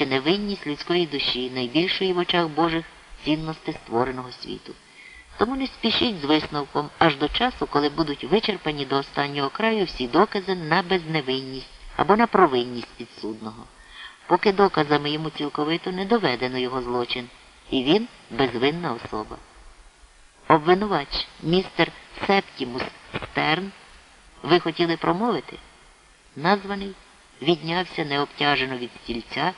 чи невинність людської душі, найбільшої в очах Божих цінностей створеного світу. Тому не спішіть з висновком аж до часу, коли будуть вичерпані до останнього краю всі докази на безневинність або на провинність підсудного, поки доказами йому цілковито не доведено його злочин, і він безвинна особа. Обвинувач, містер Септімус Стерн, ви хотіли промовити? Названий віднявся необтяжено від стільця.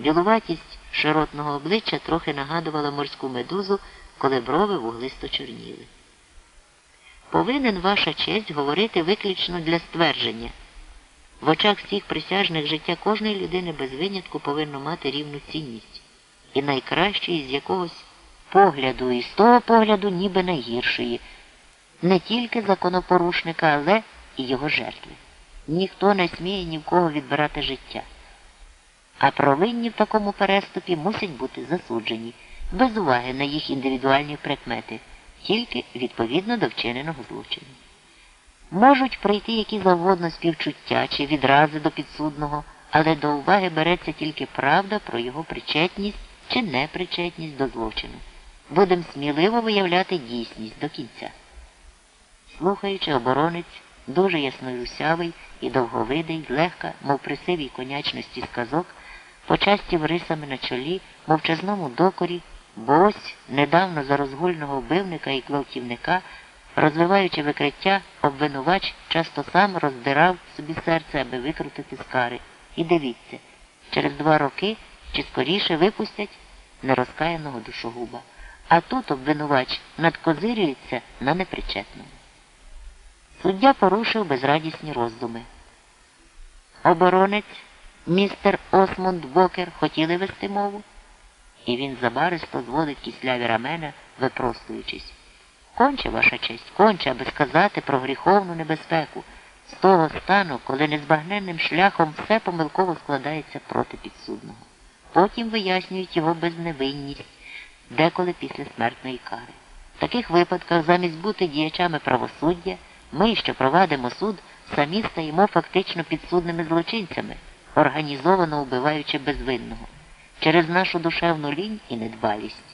Білуватість широтного обличчя трохи нагадувала морську медузу, коли брови вуглисто чорніли. Повинен ваша честь говорити виключно для ствердження. В очах всіх присяжних життя кожної людини без винятку повинно мати рівну цінність, і найкращої з якогось погляду, і з того погляду ніби найгіршої, не тільки законопорушника, але і його жертви. Ніхто не сміє ні в кого відбирати життя. А провинні в такому переступі мусять бути засуджені, без уваги на їх індивідуальні прикмети, тільки відповідно до вчиненого злочину. Можуть прийти які завгодно співчуття чи відрази до підсудного, але до уваги береться тільки правда про його причетність чи непричетність до злочину. Будемо сміливо виявляти дійсність до кінця. Слухаючи, оборонець, дуже яснорусявий і довговидий, легка, мов при сивій конячності сказок, почастів рисами на чолі, мовчазному докорі, бо ось недавно за розгульного вбивника і гвалтівника, розвиваючи викриття, обвинувач часто сам роздирав собі серце, аби викрутити з кари. І дивіться, через два роки чи скоріше випустять нерозкаяного душогуба. А тут обвинувач надкозирюється на непричетному. Суддя порушив безрадісні роздуми. Оборонець, містер Осмунд Бокер, хотіли вести мову, і він забаристо зводить кисляві рамена, випростуючись. Конче, ваша честь, конче, аби сказати про гріховну небезпеку, з того стану, коли незбагненним шляхом все помилково складається проти підсудного. Потім вияснюють його безневинність, деколи після смертної кари. В таких випадках, замість бути діячами правосуддя, ми, що провадимо суд, самі стаємо фактично підсудними злочинцями, організовано вбиваючи безвинного, через нашу душевну лінь і недбалість.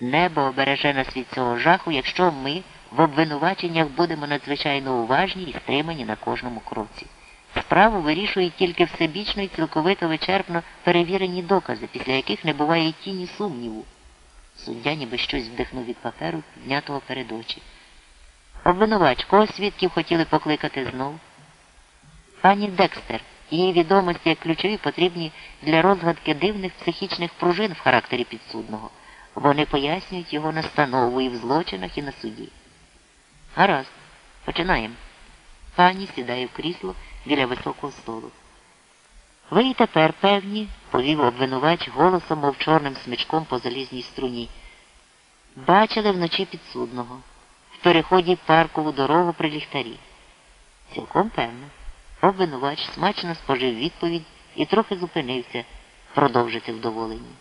Небо обереже нас від цього жаху, якщо ми в обвинуваченнях будемо надзвичайно уважні і стримані на кожному кроці. Справу вирішують тільки всебічно і цілковито вичерпно перевірені докази, після яких не буває тіні сумніву. Суддя ніби щось вдихнув від паперу, піднятого перед очі. Обвинувач, кого свідків хотіли покликати знов? Пані Декстер, її відомості як ключові потрібні для розгадки дивних психічних пружин в характері підсудного. Вони пояснюють його настанову і в злочинах, і на суді. Гаразд, починаємо. Пані сідає в крісло біля високого столу. Ви і тепер певні, повів обвинувач голосом, мов чорним смичком по залізній струні. Бачили вночі підсудного в переході паркову дорогу при ліхтарі. Цілком певно. Обвинувач смачно спожив відповідь і трохи зупинився продовжити вдоволення.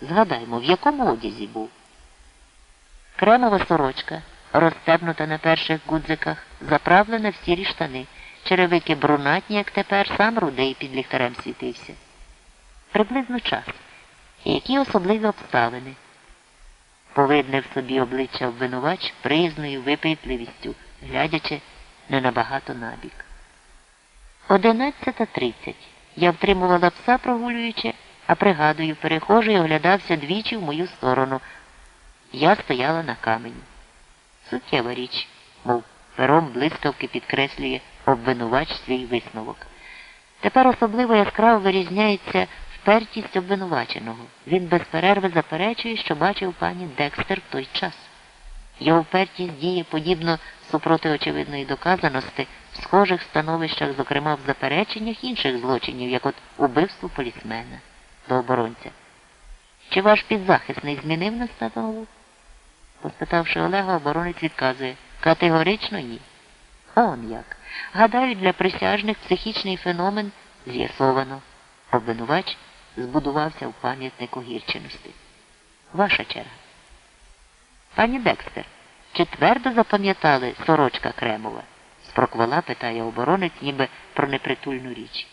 Згадаймо, в якому одязі був. Кремова сорочка, розстебнута на перших гудзиках, заправлена в сірі штани, черевики брунатні, як тепер, сам рудий під ліхтарем світився. Приблизно час. І які особливі обставини. Повидне в собі обличчя обвинувач приязною випитливістю, глядячи не набагато набік. Одинадцята тридцять. Я втримувала пса, прогулюючи, а пригадую, перехожий оглядався двічі в мою сторону. Я стояла на камені. Суттєва річ, мов пером блискавки підкреслює обвинувач свій висновок. Тепер особливо яскраво вирізняється впертість обвинуваченого. Він без перерви заперечує, що бачив пані Декстер в той час. Його впертість діє подібно супроти очевидної доказаності в схожих становищах, зокрема в запереченнях інших злочинів, як от убивство полісмена до оборонця. Чи ваш підзахисний змінив настанову? Поспитавши Олега, оборонець відказує категорично ні. Он як. Гадаю, для присяжних психічний феномен з'ясовано. Обвинувач збудувався в пам'ятнику гірченості. Ваша черга. Пані Декстер, чи твердо запам'ятали сорочка Кремова? спроквола питає оборонець ніби про непритульну річ.